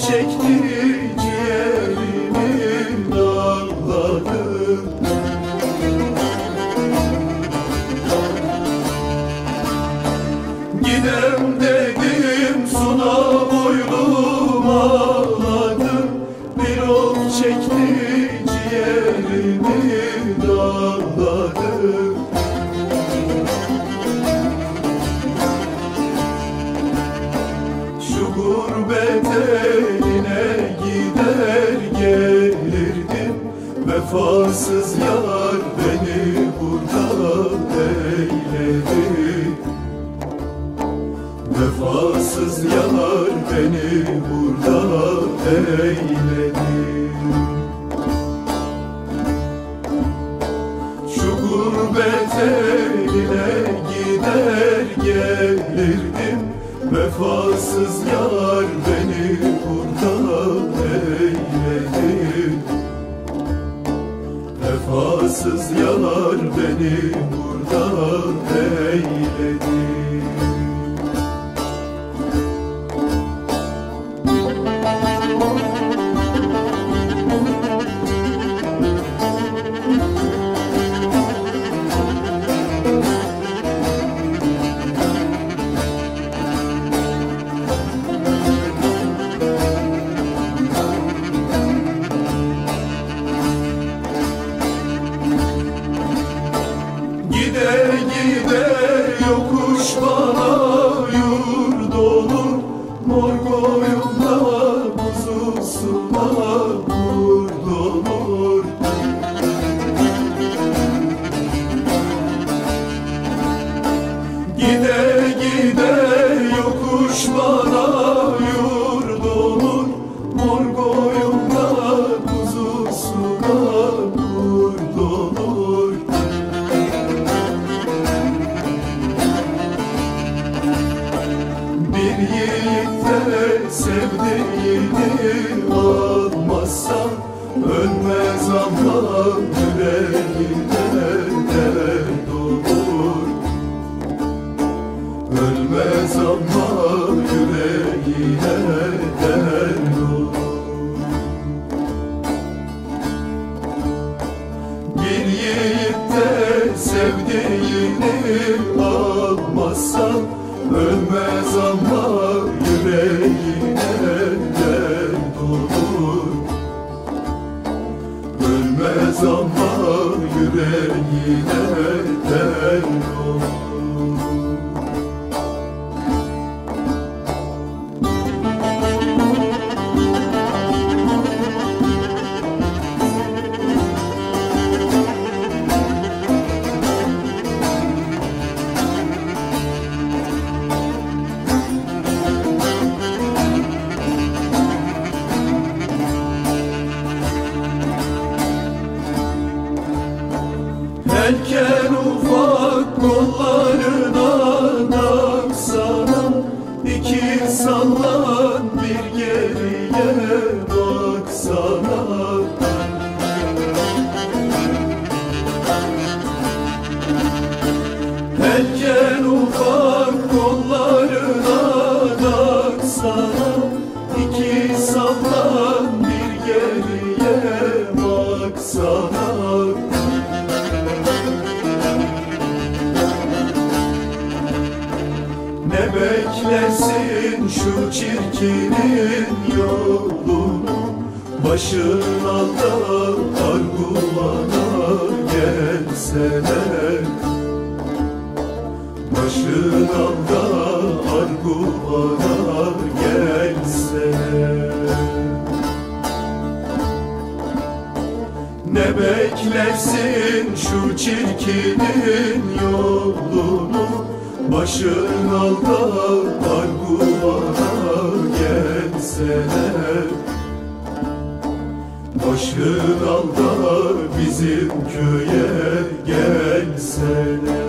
çekti ciğerimi dağladı Gidem dedim suna boylum ağladı Bir of çekti ciğerimi dağladı gider gelirdim Vefasız yar beni burada eyledi Vefasız yar beni burada eyledi Şu gurbet eline gider gelirdim Vefasız yar beni burada Vefasız yar beni burada eyledi kurd olur Gide gide yokuş bana yurt olur Mor koyunda buzusuna kurd olur Bir yiğitte sevdiğini Ölmez ama yüreğine dert olur Ölmez ama yüreğine dert olur Bir yiğitte sevdiğini almazsa Ölmez ama yüreğine Ama yüreğine dert Erken ufak kollarına Ne beklersin şu çirkinin yolunu. Başın alda arguvana gelsene Başın alda arguvana gelsene Ne beklersin şu çirkinin yolunu Başın alda arguvana gelsene Başın alda bizim köye gelsene